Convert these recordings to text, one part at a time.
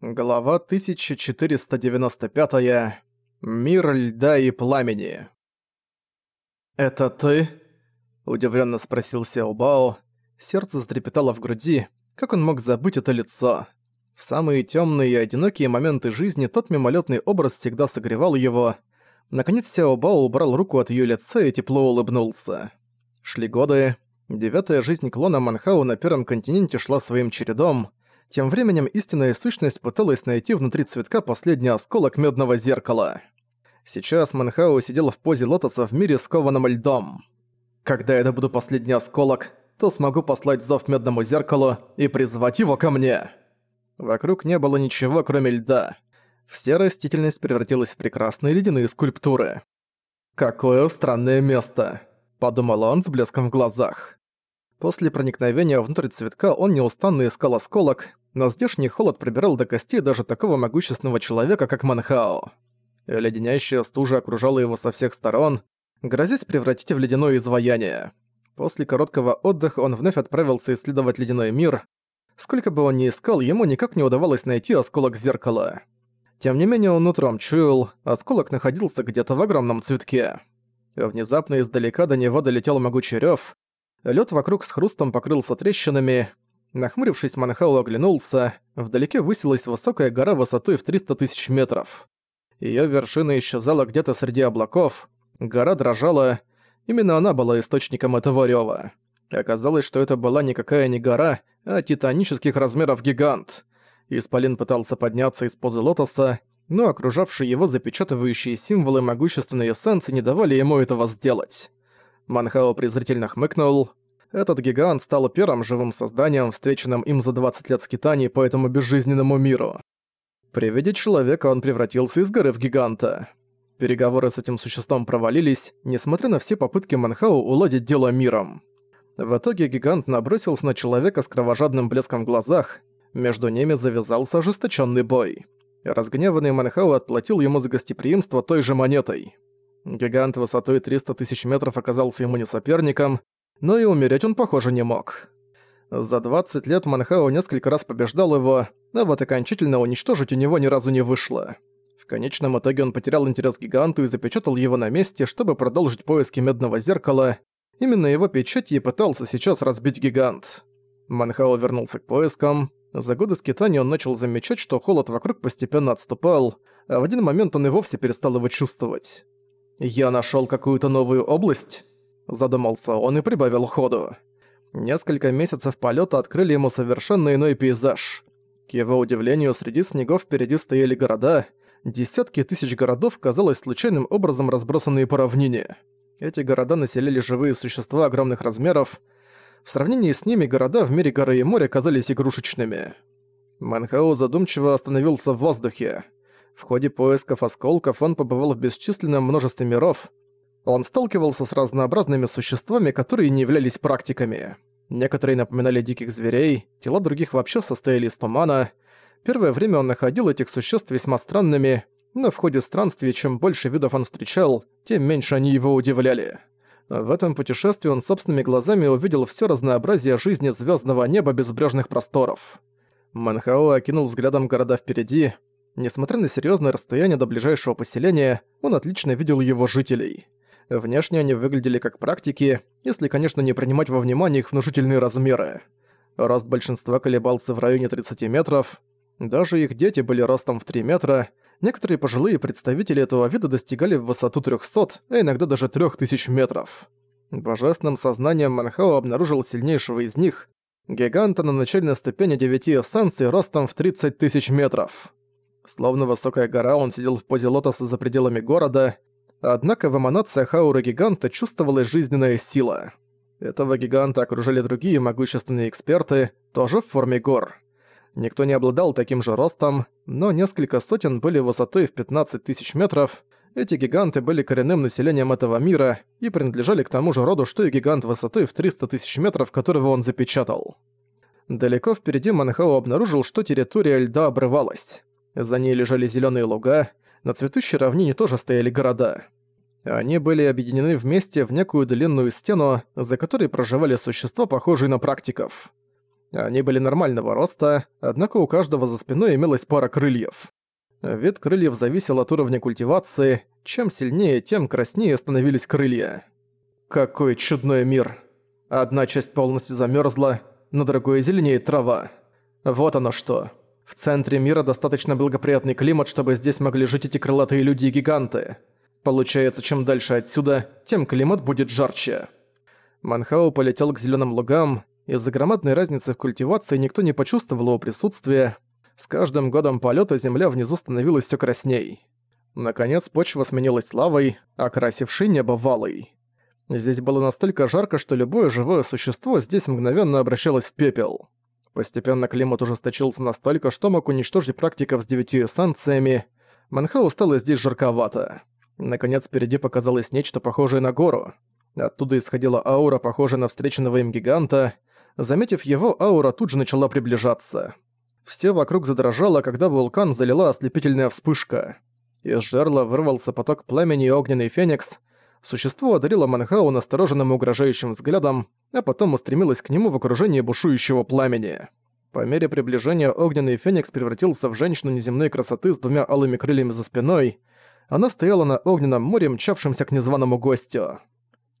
Глава 1495. Мир льда и пламени. «Это ты?» – удивленно спросил Сяо Бао. Сердце затрепетало в груди. Как он мог забыть это лицо? В самые темные и одинокие моменты жизни тот мимолетный образ всегда согревал его. Наконец Сяо Бао убрал руку от ее лица и тепло улыбнулся. Шли годы. Девятая жизнь клона Манхау на Первом континенте шла своим чередом – тем временем истинная сущность пыталась найти внутри цветка последний осколок медного зеркала. Сейчас Манхао сидел в позе лотоса в мире скованном льдом. «Когда я добуду последний осколок, то смогу послать зов медному зеркалу и призвать его ко мне!» Вокруг не было ничего, кроме льда. Вся растительность превратилась в прекрасные ледяные скульптуры. «Какое странное место!» – подумал он с блеском в глазах. После проникновения внутрь цветка он неустанно искал осколок, но здешний холод пробирал до костей даже такого могущественного человека, как Манхао. Леденящая стужа окружала его со всех сторон, грозясь превратить в ледяное изваяние. После короткого отдыха он вновь отправился исследовать ледяной мир. Сколько бы он ни искал, ему никак не удавалось найти осколок зеркала. Тем не менее, он утром чуял, осколок находился где-то в огромном цветке. Внезапно издалека до него долетел могучий рёв. Лёд вокруг с хрустом покрылся трещинами, Нахмурившись, Манхау оглянулся. Вдалеке высилась высокая гора высотой в 300 тысяч метров. Её вершина исчезала где-то среди облаков. Гора дрожала. Именно она была источником этого рёва. Оказалось, что это была никакая не гора, а титанических размеров гигант. Исполин пытался подняться из позы лотоса, но окружавшие его запечатывающие символы могущественной эссенции не давали ему этого сделать. Манхао презрительно хмыкнул этот гигант стал первым живым созданием, встреченным им за 20 лет скитаний по этому безжизненному миру. При виде человека он превратился из горы в гиганта. Переговоры с этим существом провалились, несмотря на все попытки Манхау уладить дело миром. В итоге гигант набросился на человека с кровожадным блеском в глазах, между ними завязался ожесточенный бой. Разгневанный Манхау отплатил ему за гостеприимство той же монетой. Гигант высотой 300 тысяч метров оказался ему не соперником, но и умереть он, похоже, не мог. За 20 лет Манхао несколько раз побеждал его, а вот окончательно уничтожить у него ни разу не вышло. В конечном итоге он потерял интерес к гиганту и запечатал его на месте, чтобы продолжить поиски медного зеркала. Именно его печати и пытался сейчас разбить гигант. Манхао вернулся к поискам. За годы скитания он начал замечать, что холод вокруг постепенно отступал, а в один момент он и вовсе перестал его чувствовать. «Я нашёл какую-то новую область?» Задумался он и прибавил ходу. Несколько месяцев полета открыли ему совершенно иной пейзаж. К его удивлению, среди снегов впереди стояли города. Десятки тысяч городов, казалось, случайным образом разбросанные по равнине. Эти города населяли живые существа огромных размеров. В сравнении с ними города в мире горы и моря казались игрушечными. Манхао задумчиво остановился в воздухе. В ходе поисков осколков он побывал в бесчисленном множестве миров, он сталкивался с разнообразными существами, которые не являлись практиками. Некоторые напоминали диких зверей, тела других вообще состояли из тумана. Первое время он находил этих существ весьма странными, но в ходе странствий чем больше видов он встречал, тем меньше они его удивляли. В этом путешествии он собственными глазами увидел все разнообразие жизни звездного неба безбрежных просторов. Манхао окинул взглядом города впереди. Несмотря на серьезное расстояние до ближайшего поселения, он отлично видел его жителей. Внешне они выглядели как практики, если, конечно, не принимать во внимание их внушительные размеры. Рост большинства колебался в районе 30 метров. Даже их дети были ростом в 3 метра. Некоторые пожилые представители этого вида достигали в высоту 300, а иногда даже 3000 метров. Божественным сознанием Манхао обнаружил сильнейшего из них, гиганта на начальной ступени девяти эссенций ростом в 30 тысяч метров. Словно высокая гора, он сидел в позе лотоса за пределами города, Однако в эманациях ауры гиганта чувствовалась жизненная сила. Этого гиганта окружали другие могущественные эксперты, тоже в форме гор. Никто не обладал таким же ростом, но несколько сотен были высотой в 15 тысяч метров. Эти гиганты были коренным населением этого мира и принадлежали к тому же роду, что и гигант высотой в 300 тысяч метров, которого он запечатал. Далеко впереди Манхао обнаружил, что территория льда обрывалась. За ней лежали зеленые луга, на цветущей равнине тоже стояли города. Они были объединены вместе в некую длинную стену, за которой проживали существа, похожие на практиков. Они были нормального роста, однако у каждого за спиной имелась пара крыльев. Вид крыльев зависел от уровня культивации, чем сильнее, тем краснее становились крылья. Какой чудной мир. Одна часть полностью замерзла, на другой зеленеет трава. Вот оно что. В центре мира достаточно благоприятный климат, чтобы здесь могли жить эти крылатые люди-гиганты. Получается, чем дальше отсюда, тем климат будет жарче. Манхау полетел к зеленым лугам. Из-за громадной разницы в культивации никто не почувствовал его присутствия. С каждым годом полета земля внизу становилась все красней. Наконец почва сменилась лавой, окрасившей небо валой. Здесь было настолько жарко, что любое живое существо здесь мгновенно обращалось в пепел. Постепенно климат ужесточился настолько, что мог уничтожить практиков с девятью эссенциями. Манхау стало здесь жарковато. Наконец впереди показалось нечто похожее на гору. Оттуда исходила аура, похожая на встреченного им гиганта. Заметив его, аура тут же начала приближаться. Все вокруг задрожало, когда вулкан залила ослепительная вспышка. Из жерла вырвался поток пламени и огненный феникс. Существо одарило Манхау настороженным и угрожающим взглядом, а потом устремилось к нему в окружении бушующего пламени. По мере приближения огненный феникс превратился в женщину неземной красоты с двумя алыми крыльями за спиной. Она стояла на огненном море, мчавшемся к незваному гостю.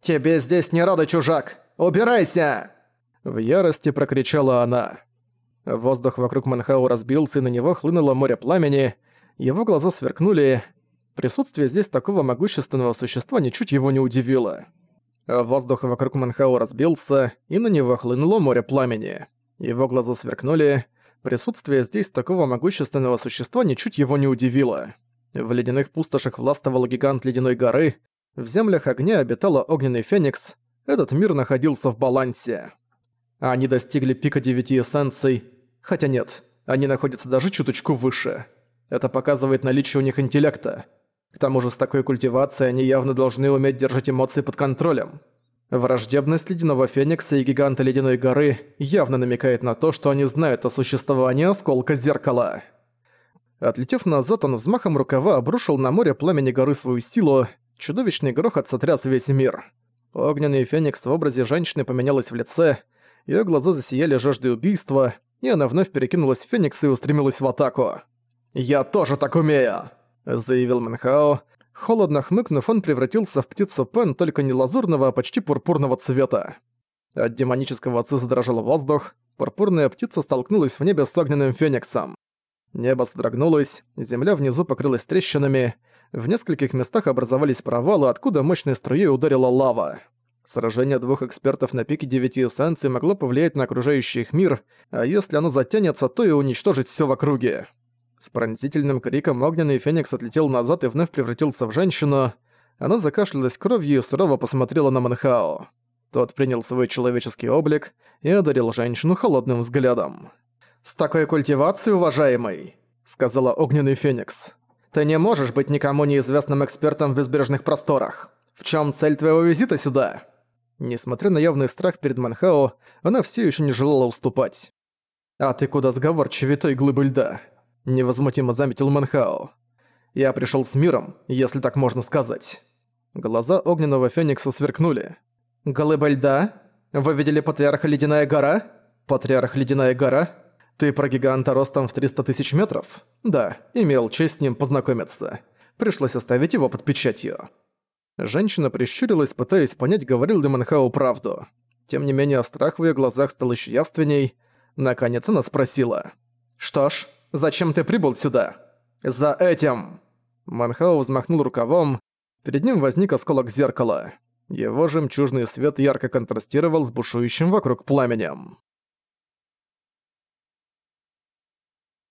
«Тебе здесь не рада, чужак! Убирайся!» В ярости прокричала она. Воздух вокруг Манхау разбился, и на него хлынуло море пламени. Его глаза сверкнули. Присутствие здесь такого могущественного существа ничуть его не удивило. Воздух вокруг Манхау разбился, и на него хлынуло море пламени. Его глаза сверкнули. Присутствие здесь такого могущественного существа ничуть его не удивило. В ледяных пустошах властвовал гигант Ледяной горы, в землях огня обитала огненный феникс, этот мир находился в балансе. Они достигли пика девяти эссенций, хотя нет, они находятся даже чуточку выше. Это показывает наличие у них интеллекта. К тому же с такой культивацией они явно должны уметь держать эмоции под контролем. Враждебность Ледяного Феникса и Гиганта Ледяной Горы явно намекает на то, что они знают о существовании Осколка Зеркала. Отлетев назад, он взмахом рукава обрушил на море пламени горы свою силу, чудовищный грохот сотряс весь мир. Огненный Феникс в образе женщины поменялась в лице, её глаза засияли жаждой убийства, и она вновь перекинулась в Феникс и устремилась в атаку. «Я тоже так умею!» – заявил Мэнхао, Холодно хмыкнув, он превратился в птицу Пен только не лазурного, а почти пурпурного цвета. От демонического отца задрожал воздух, пурпурная птица столкнулась в небе с огненным фениксом. Небо содрогнулось, земля внизу покрылась трещинами, в нескольких местах образовались провалы, откуда мощной струей ударила лава. Сражение двух экспертов на пике девяти эссенций могло повлиять на окружающий их мир, а если оно затянется, то и уничтожить все в округе. С пронзительным криком огненный феникс отлетел назад и вновь превратился в женщину. Она закашлялась кровью и сурово посмотрела на Манхао. Тот принял свой человеческий облик и одарил женщину холодным взглядом. «С такой культивацией, уважаемый», — сказала огненный феникс, — «ты не можешь быть никому неизвестным экспертом в безбрежных просторах. В чем цель твоего визита сюда?» Несмотря на явный страх перед Манхао, она все еще не желала уступать. «А ты куда сговорчивее той глыбы льда?» Невозмутимо заметил Манхао. «Я пришёл с миром, если так можно сказать». Глаза огненного феникса сверкнули. «Голыба льда? Вы видели Патриарха Ледяная гора? Патриарх Ледяная гора? Ты про гиганта ростом в 300 тысяч метров? Да, имел честь с ним познакомиться. Пришлось оставить его под печатью». Женщина прищурилась, пытаясь понять, говорил ли Манхау правду. Тем не менее, страх в её глазах стал ещё явственней. Наконец она спросила. «Что ж, Зачем ты прибыл сюда?» «За этим!» Манхау взмахнул рукавом. Перед ним возник осколок зеркала. Его жемчужный свет ярко контрастировал с бушующим вокруг пламенем.